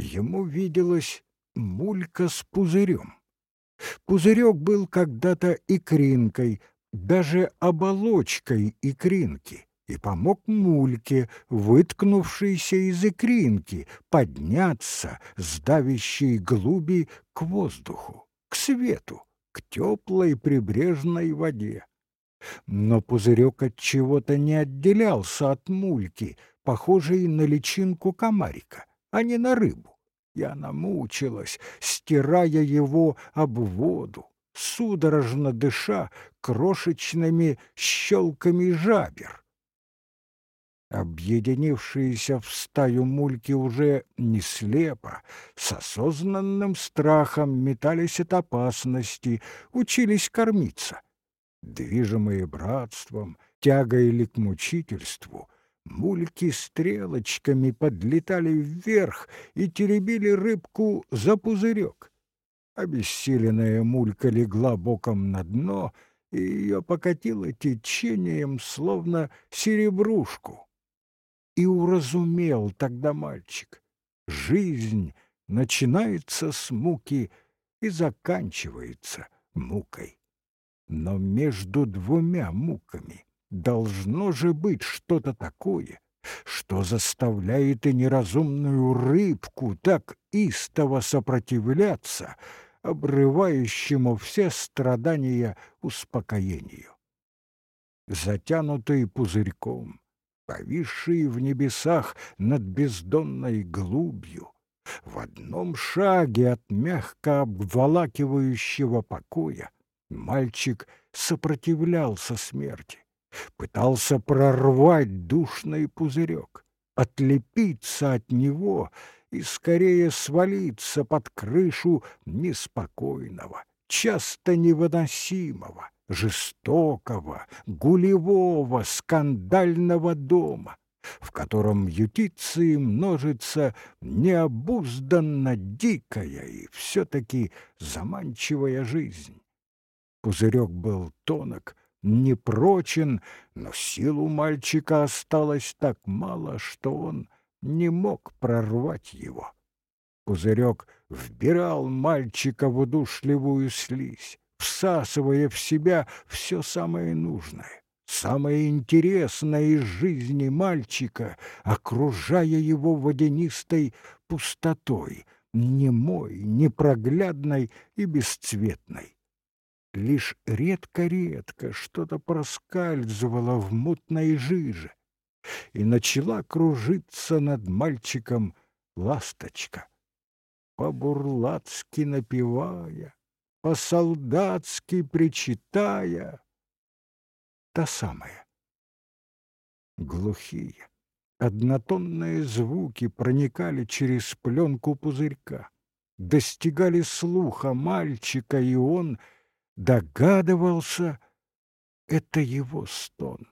ему виделась мулька с пузырем. Пузырек был когда-то икринкой, даже оболочкой икринки, и помог мульке, выткнувшейся из икринки, подняться с давящей глуби к воздуху, к свету, к теплой прибрежной воде. Но пузырек от чего-то не отделялся от мульки, похожей на личинку комарика, а не на рыбу. И она мучилась, стирая его об воду, судорожно дыша крошечными щелками жабер. Объединившиеся в стаю мульки уже не слепо, с осознанным страхом метались от опасности, учились кормиться. Движимые братством, тягой ли к мучительству, мульки стрелочками подлетали вверх и теребили рыбку за пузырек. Обессиленная мулька легла боком на дно, и ее покатило течением, словно серебрушку. И уразумел тогда мальчик. Жизнь начинается с муки и заканчивается мукой. Но между двумя муками должно же быть что-то такое, что заставляет и неразумную рыбку так истово сопротивляться обрывающему все страдания успокоению. Затянутый пузырьком, повисший в небесах над бездонной глубью, в одном шаге от мягко обволакивающего покоя, мальчик сопротивлялся смерти, пытался прорвать душный пузырек, отлепиться от него и скорее свалиться под крышу неспокойного, часто невыносимого, жестокого, гулевого, скандального дома, в котором ютится и множится необузданно дикая и все-таки заманчивая жизнь. Пузырек был тонок, непрочен, но сил у мальчика осталось так мало, что он не мог прорвать его. Пузырек вбирал мальчика в удушливую слизь, всасывая в себя все самое нужное, самое интересное из жизни мальчика, окружая его водянистой пустотой, немой, непроглядной и бесцветной. Лишь редко-редко что-то проскальзывало в мутной жиже, и начала кружиться над мальчиком ласточка. По-бурлацки напевая, по-солдатски причитая. Та самая. Глухие, однотонные звуки проникали через пленку пузырька, достигали слуха мальчика, и он — догадывался, это его стон,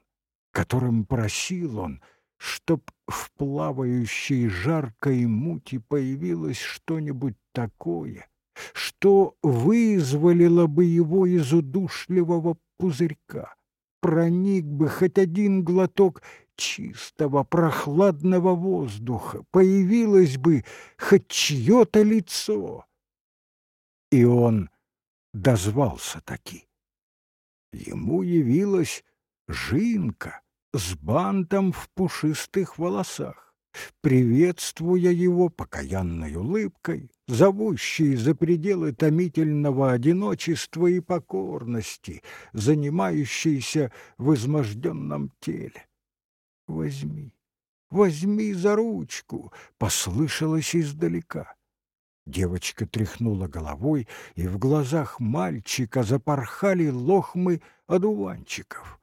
которым просил он, чтоб в плавающей жаркой мути появилось что-нибудь такое, что вызволило бы его из удушливого пузырька, проник бы хоть один глоток чистого прохладного воздуха, появилось бы хоть чье-то лицо. И он дозвался таки. Ему явилась жинка с бантом в пушистых волосах, приветствуя его покаянной улыбкой, зовущей за пределы томительного одиночества и покорности, занимающейся в изможденном теле. «Возьми, возьми за ручку!» — послышалось издалека. Девочка тряхнула головой, и в глазах мальчика запорхали лохмы одуванчиков.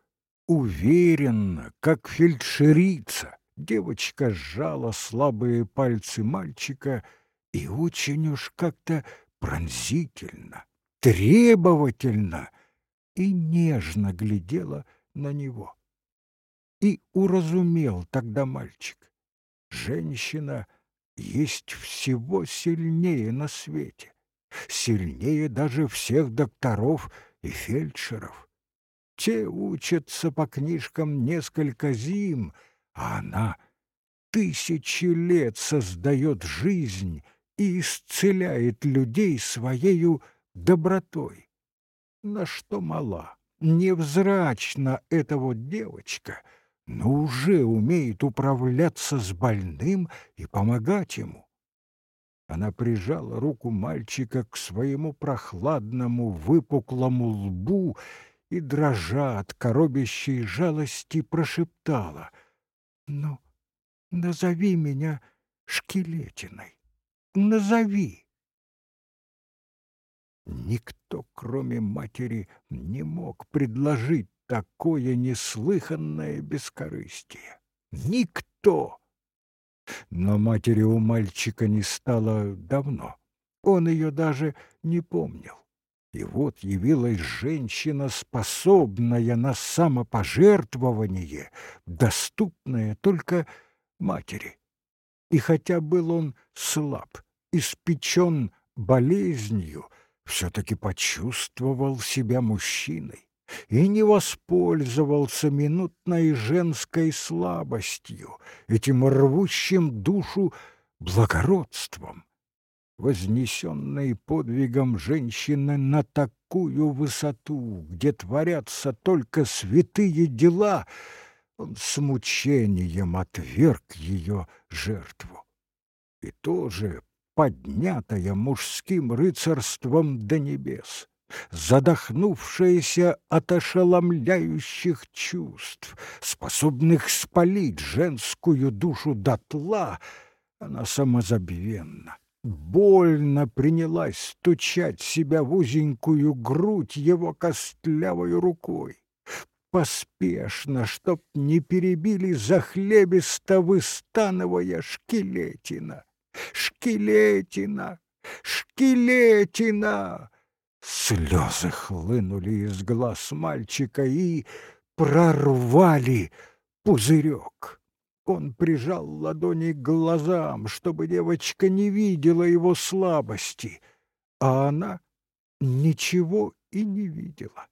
Уверенно, как фельдшерица, девочка сжала слабые пальцы мальчика и очень уж как-то пронзительно, требовательно и нежно глядела на него. И уразумел тогда мальчик. Женщина — есть всего сильнее на свете, сильнее даже всех докторов и фельдшеров. Те учатся по книжкам несколько зим, а она тысячи лет создает жизнь и исцеляет людей своею добротой. На что мала, невзрачна эта вот девочка, но уже умеет управляться с больным и помогать ему. Она прижала руку мальчика к своему прохладному выпуклому лбу и, дрожа от коробящей жалости, прошептала «Ну, назови меня Шкелетиной, назови!» Никто, кроме матери, не мог предложить такое неслыханное бескорыстие. Никто! Но матери у мальчика не стало давно. Он ее даже не помнил. И вот явилась женщина, способная на самопожертвование, доступная только матери. И хотя был он слаб, испечен болезнью, все-таки почувствовал себя мужчиной и не воспользовался минутной женской слабостью, этим рвущим душу благородством. Вознесенной подвигом женщины на такую высоту, где творятся только святые дела, он с мучением отверг ее жертву. И тоже поднятая мужским рыцарством до небес, задохнувшаяся от ошеломляющих чувств, способных спалить женскую душу дотла, она самозабвенна. Больно принялась стучать себя в узенькую грудь его костлявой рукой. Поспешно, чтоб не перебили захлебисто выстановая шкелетина. Шкелетина! Шкелетина! Слезы хлынули из глаз мальчика и прорвали пузырек. Он прижал ладони к глазам, чтобы девочка не видела его слабости, а она ничего и не видела.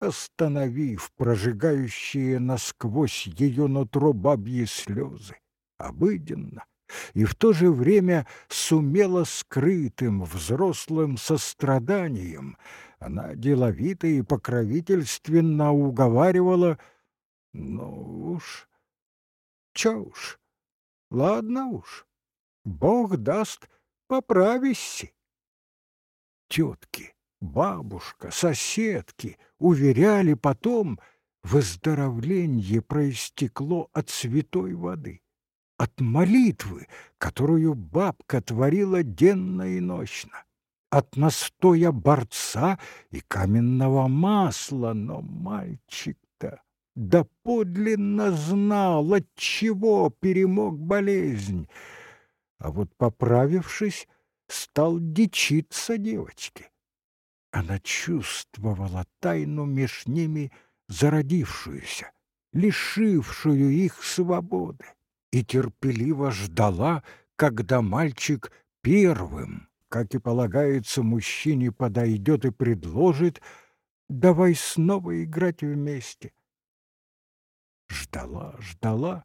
Остановив прожигающие насквозь ее нутро бабьи слезы, обыденно, и в то же время сумела скрытым взрослым состраданием. Она деловито и покровительственно уговаривала «Ну уж, чё уж, ладно уж, Бог даст, поправишься». Тетки, бабушка, соседки уверяли потом, выздоровление проистекло от святой воды от молитвы, которую бабка творила денно и ночно, от настоя борца и каменного масла, но мальчик-то доподлинно знал, от чего перемог болезнь, а вот поправившись, стал дичиться девочке. Она чувствовала тайну меж ними зародившуюся, лишившую их свободы и терпеливо ждала, когда мальчик первым, как и полагается, мужчине подойдет и предложит «давай снова играть вместе». Ждала, ждала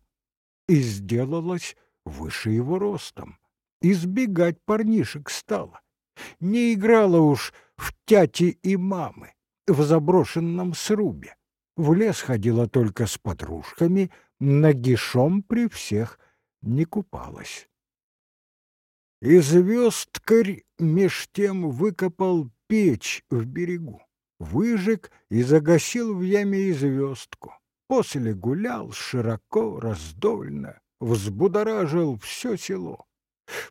и сделалась выше его ростом. Избегать парнишек стала. Не играла уж в тяти и мамы в заброшенном срубе. В лес ходила только с подружками — нагишом при всех не купалась. И звездкарь меж тем выкопал печь в берегу, выжег и загасил в яме и звездку. После гулял широко, раздольно, взбудоражил все село.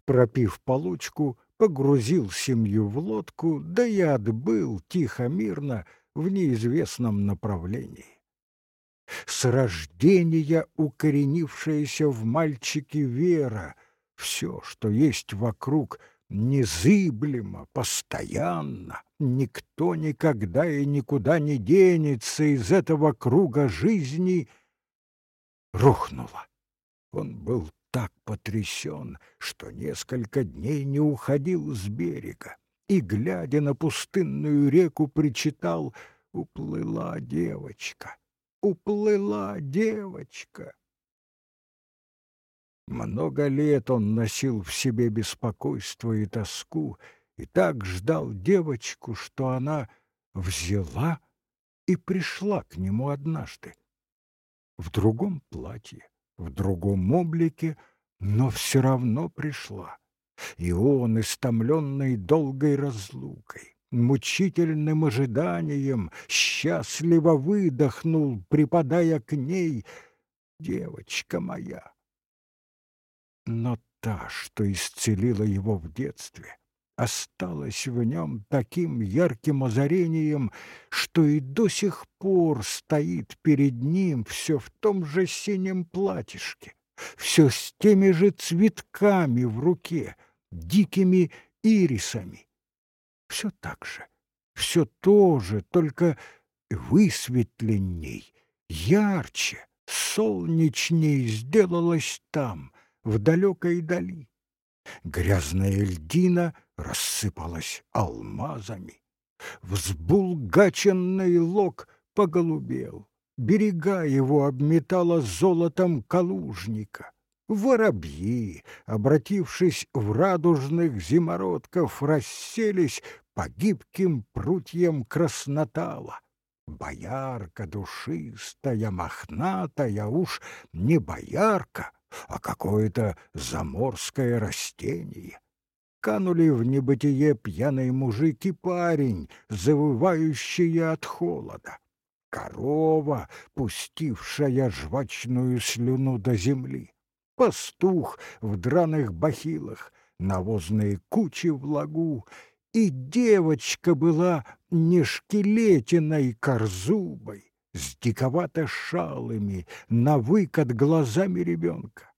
Пропив получку, погрузил семью в лодку, да и отбыл тихо-мирно в неизвестном направлении с рождения укоренившаяся в мальчике вера, все, что есть вокруг, незыблемо, постоянно, никто никогда и никуда не денется из этого круга жизни, рухнуло. Он был так потрясен, что несколько дней не уходил с берега и, глядя на пустынную реку, причитал «Уплыла девочка» уплыла девочка. Много лет он носил в себе беспокойство и тоску, и так ждал девочку, что она взяла и пришла к нему однажды. В другом платье, в другом облике, но все равно пришла. И он, истомленный долгой разлукой, мучительным ожиданием, счастливо выдохнул, припадая к ней, «Девочка моя!» Но та, что исцелила его в детстве, осталась в нем таким ярким озарением, что и до сих пор стоит перед ним все в том же синем платьишке, все с теми же цветками в руке, дикими ирисами. Все так же, все то же, только высветленней, ярче, солнечней сделалось там, в далекой дали. Грязная льдина рассыпалась алмазами. Взбулгаченный лог поголубел. Берега его обметала золотом калужника. Воробьи, обратившись в радужных зимородков, расселись по гибким прутьям краснотала. Боярка душистая, мохнатая, уж не боярка, а какое-то заморское растение. Канули в небытие пьяный мужик и парень, завывающие от холода. Корова, пустившая жвачную слюну до земли. Пастух в драных бахилах, навозные кучи в лагу. И девочка была не шкелетиной корзубой, с диковато-шалыми, на выкат глазами ребенка.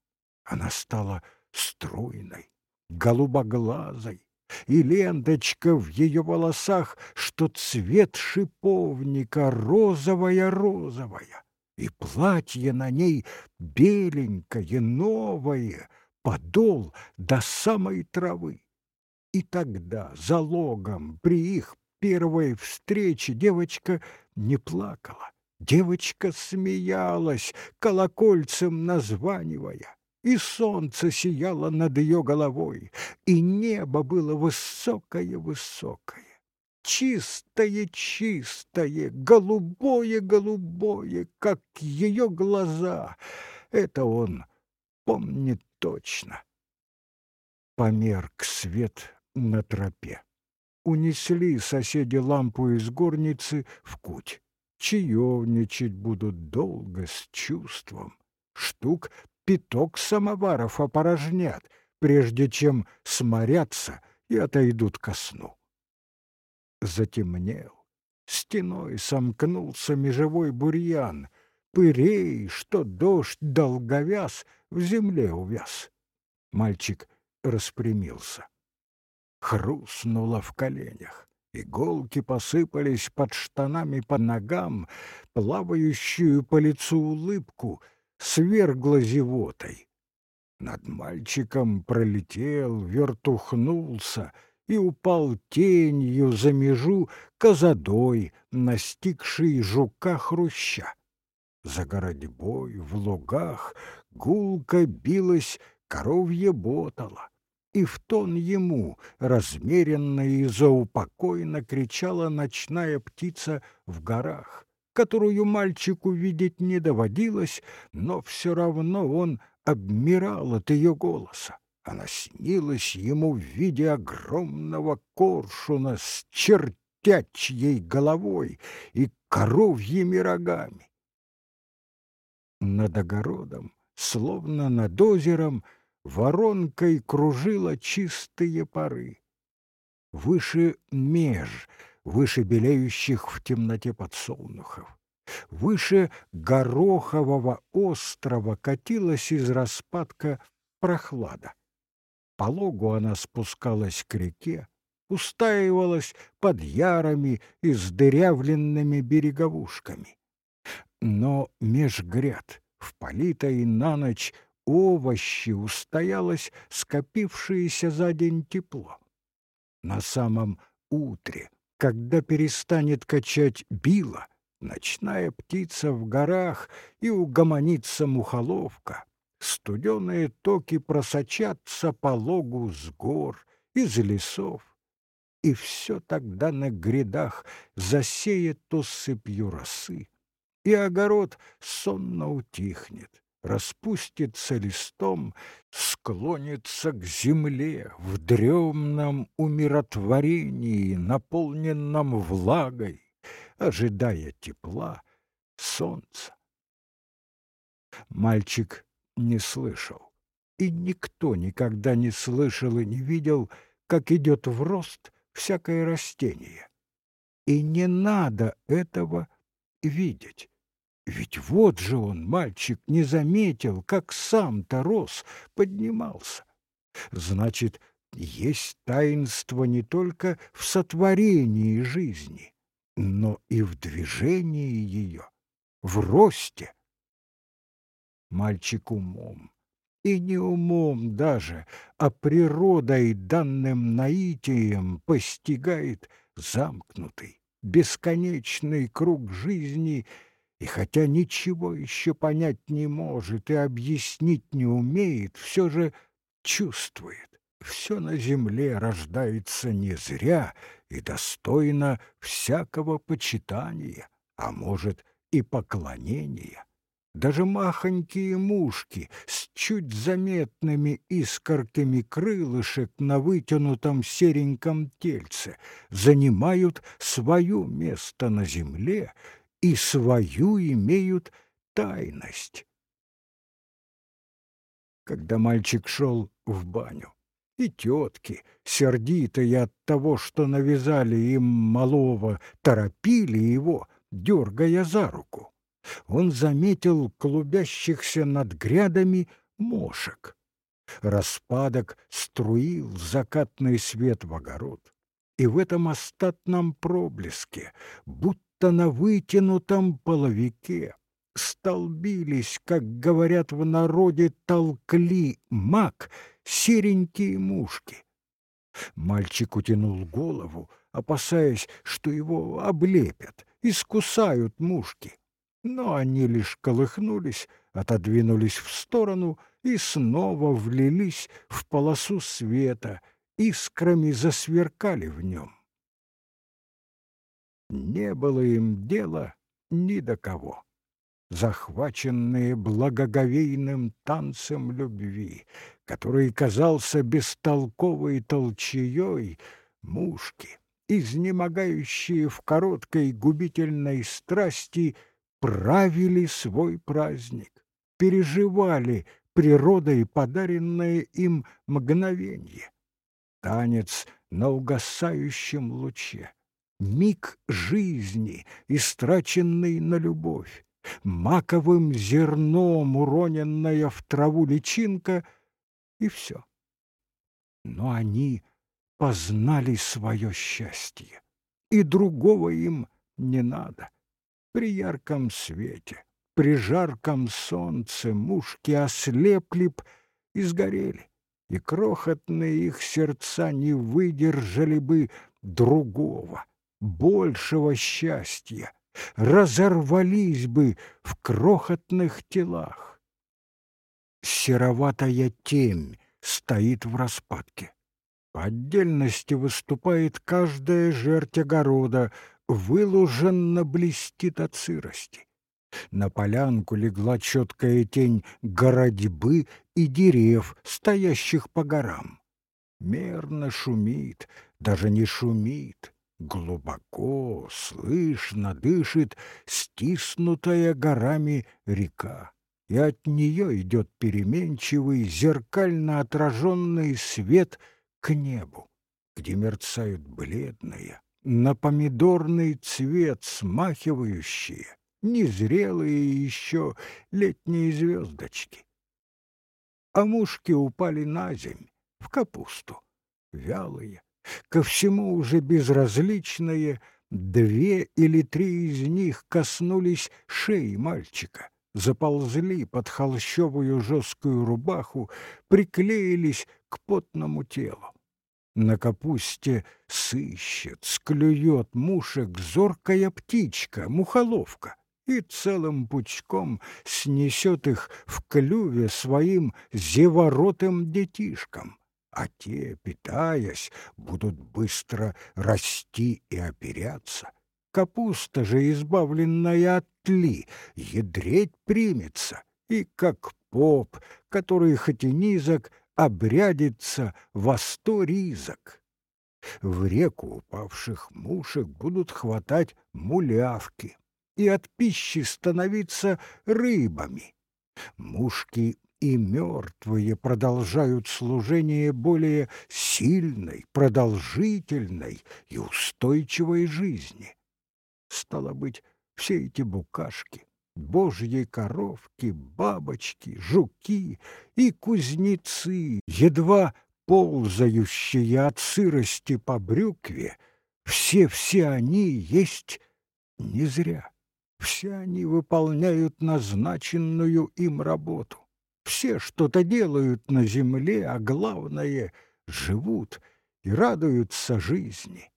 Она стала стройной, голубоглазой, и ленточка в ее волосах, что цвет шиповника розовая-розовая, и платье на ней беленькое, новое, подол до самой травы. И тогда, залогом, при их первой встрече девочка не плакала, Девочка смеялась, колокольцем названивая, и солнце сияло над ее головой, и небо было высокое-высокое, чистое-чистое, голубое-голубое, как ее глаза. Это он помнит точно. Померк свет на тропе. Унесли соседи лампу из горницы в куть чаевничать будут долго, с чувством. Штук пяток самоваров опорожнят, прежде чем сморятся и отойдут ко сну. Затемнел, стеной сомкнулся межевой бурьян, пырей, что дождь долговяз, в земле увяз. Мальчик распрямился. Хрустнуло в коленях. Иголки посыпались под штанами по ногам, плавающую по лицу улыбку свергла зевотой. Над мальчиком пролетел, вертухнулся и упал тенью за межу козадой, настигший жука-хруща. За городьбой в лугах гулко билась коровье ботала и в тон ему размеренно и заупокойно кричала ночная птица в горах, которую мальчику видеть не доводилось, но все равно он обмирал от ее голоса. Она снилась ему в виде огромного коршуна с чертячьей головой и коровьими рогами. Над огородом, словно над озером, воронкой кружила чистые пары. Выше меж, выше белеющих в темноте подсолнухов, выше горохового острова катилась из распадка прохлада. По логу она спускалась к реке, устаивалась под ярами и сдырявленными береговушками. Но меж гряд, в политой на ночь овощи устоялось скопившееся за день тепло. На самом утре, когда перестанет качать била, ночная птица в горах и угомонится мухоловка, Студеные токи просочатся по логу с гор, из лесов, и все тогда на грядах засеет осыпью росы, и огород сонно утихнет, распустится листом, склонится к земле в дремном умиротворении, наполненном влагой, ожидая тепла, солнца. Мальчик не слышал, и никто никогда не слышал и не видел, как идет в рост всякое растение. И не надо этого видеть. Ведь вот же он, мальчик, не заметил, как сам-то рос, поднимался. Значит, есть таинство не только в сотворении жизни, но и в движении ее, в росте. Мальчик умом, и не умом даже, а природой, данным наитием, постигает замкнутый, бесконечный круг жизни, и хотя ничего еще понять не может и объяснить не умеет, все же чувствует. Все на земле рождается не зря и достойно всякого почитания, а может и поклонения. Даже махонькие мушки с чуть заметными искорками крылышек на вытянутом сереньком тельце занимают свое место на земле и свою имеют тайность. Когда мальчик шел в баню, и тетки, сердитые от того, что навязали им малого, торопили его, дергая за руку он заметил клубящихся над грядами мошек. Распадок струил закатный свет в огород, и в этом остатном проблеске, будто на вытянутом половике, столбились, как говорят в народе, толкли мак серенькие мушки. Мальчик утянул голову, опасаясь, что его облепят, искусают мушки но они лишь колыхнулись, отодвинулись в сторону и снова влились в полосу света, искрами засверкали в нем. Не было им дела ни до кого. Захваченные благоговейным танцем любви, который казался бестолковой толчеей, мушки, изнемогающие в короткой губительной страсти — правили свой праздник, переживали природой подаренное им мгновенье. Танец на угасающем луче, миг жизни, истраченный на любовь, маковым зерном уроненная в траву личинка, и все. Но они познали свое счастье, и другого им не надо. При ярком свете, при жарком солнце мушки ослепли б и сгорели, и крохотные их сердца не выдержали бы другого, большего счастья, разорвались бы в крохотных телах. Сероватая темь стоит в распадке. По отдельности выступает каждая жерть огорода, выложенно блестит от сырости. На полянку легла четкая тень городьбы и дерев, стоящих по горам. Мерно шумит, даже не шумит, глубоко, слышно дышит стиснутая горами река, и от нее идет переменчивый, зеркально отраженный свет к небу, где мерцают бледные, на помидорный цвет смахивающие, незрелые еще летние звездочки. А мушки упали на земь, в капусту, вялые, ко всему уже безразличные, две или три из них коснулись шеи мальчика, заползли под холщовую жесткую рубаху, приклеились к потному телу. На капусте сыщет, склюет мушек зоркая птичка, мухоловка, и целым пучком снесет их в клюве своим зеворотым детишкам, а те, питаясь, будут быстро расти и оперяться. Капуста же, избавленная от тли, ядреть примется, и как поп, который хоть и низок, обрядится во сто ризок. В реку упавших мушек будут хватать мулявки и от пищи становиться рыбами. Мушки и мертвые продолжают служение более сильной, продолжительной и устойчивой жизни. Стало быть, все эти букашки, божьи коровки, бабочки, жуки и кузнецы, едва ползающие от сырости по брюкве, все-все они есть не зря. Все они выполняют назначенную им работу. Все что-то делают на земле, а главное — живут и радуются жизни.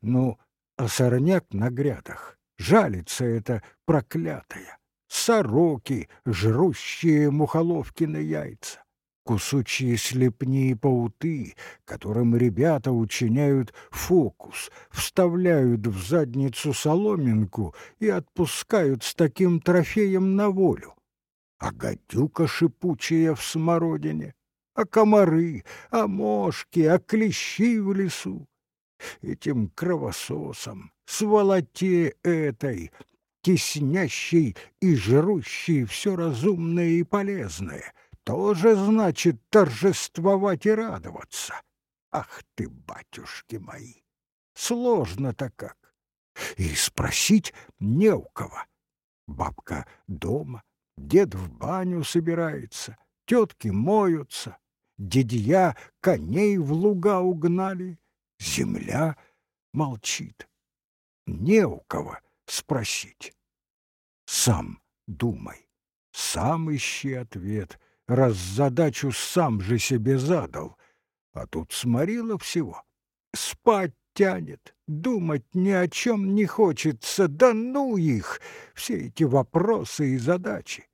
Ну, а сорняк на грядах, жалится это проклятая. Сороки, жрущие мухоловкины яйца кусучие слепни и пауты, которым ребята учиняют фокус, вставляют в задницу соломинку и отпускают с таким трофеем на волю. А гадюка шипучая в смородине, а комары, а мошки, а клещи в лесу. Этим кровососом, сволоте этой, теснящей и жрущей все разумное и полезное — тоже значит торжествовать и радоваться. Ах ты, батюшки мои! Сложно-то как. И спросить не у кого. Бабка дома, дед в баню собирается, тетки моются, дедья коней в луга угнали, земля молчит. Не у кого спросить. Сам думай, сам ищи ответ — раз задачу сам же себе задал. А тут сморило всего. Спать тянет, думать ни о чем не хочется, да ну их, все эти вопросы и задачи.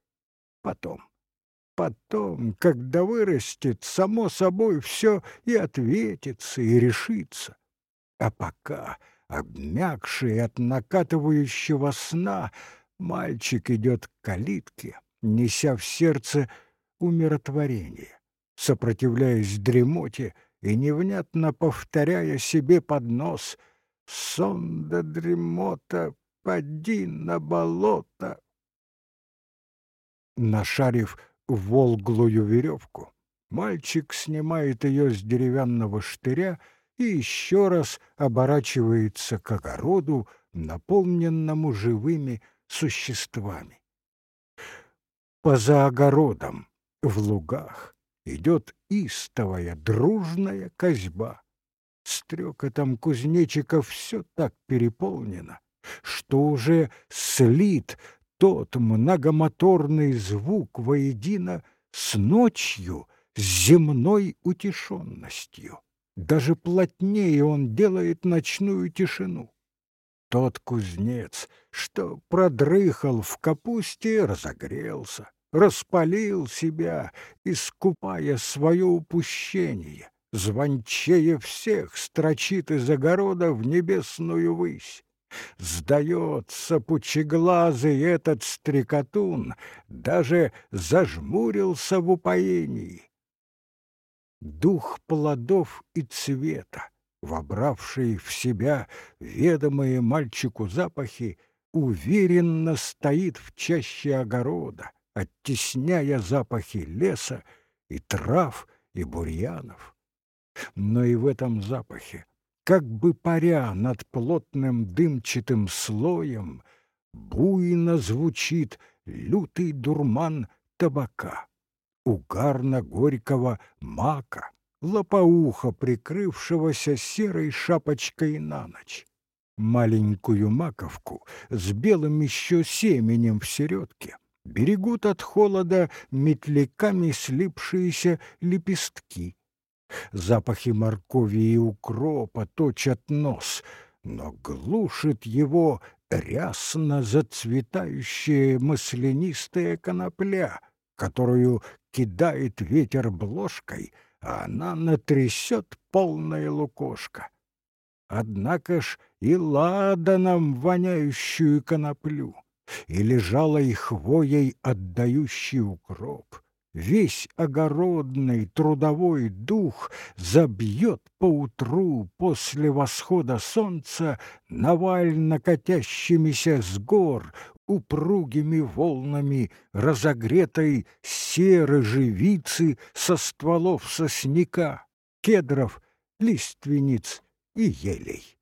Потом, потом, когда вырастет, само собой все и ответится, и решится. А пока, обмякший от накатывающего сна, мальчик идет к калитке, неся в сердце умиротворение, сопротивляясь дремоте и невнятно повторяя себе под нос «Сон да дремота, поди на болото!» Нашарив волглую веревку, мальчик снимает ее с деревянного штыря и еще раз оборачивается к огороду, наполненному живыми существами. Поза огородом в лугах идет истовая дружная козьба. Стрекотом кузнечиков все так переполнено, что уже слит тот многомоторный звук воедино с ночью, с земной утешенностью. Даже плотнее он делает ночную тишину. Тот кузнец, что продрыхал в капусте, разогрелся распалил себя, искупая свое упущение, звончее всех строчит из огорода в небесную высь. Сдается пучеглазый этот стрекотун, даже зажмурился в упоении. Дух плодов и цвета, вобравший в себя ведомые мальчику запахи, уверенно стоит в чаще огорода, оттесняя запахи леса и трав, и бурьянов. Но и в этом запахе, как бы паря над плотным дымчатым слоем, буйно звучит лютый дурман табака, угарно-горького мака, лопоуха, прикрывшегося серой шапочкой на ночь. Маленькую маковку с белым еще семенем в середке берегут от холода метляками слипшиеся лепестки. Запахи моркови и укропа точат нос, но глушит его рясно зацветающая маслянистая конопля, которую кидает ветер бложкой, а она натрясет полное лукошко. Однако ж и ладаном воняющую коноплю, и лежалой хвоей отдающий укроп, весь огородный трудовой дух забьет поутру после восхода солнца навально катящимися с гор упругими волнами разогретой серы живицы со стволов сосняка, кедров, лиственниц и елей.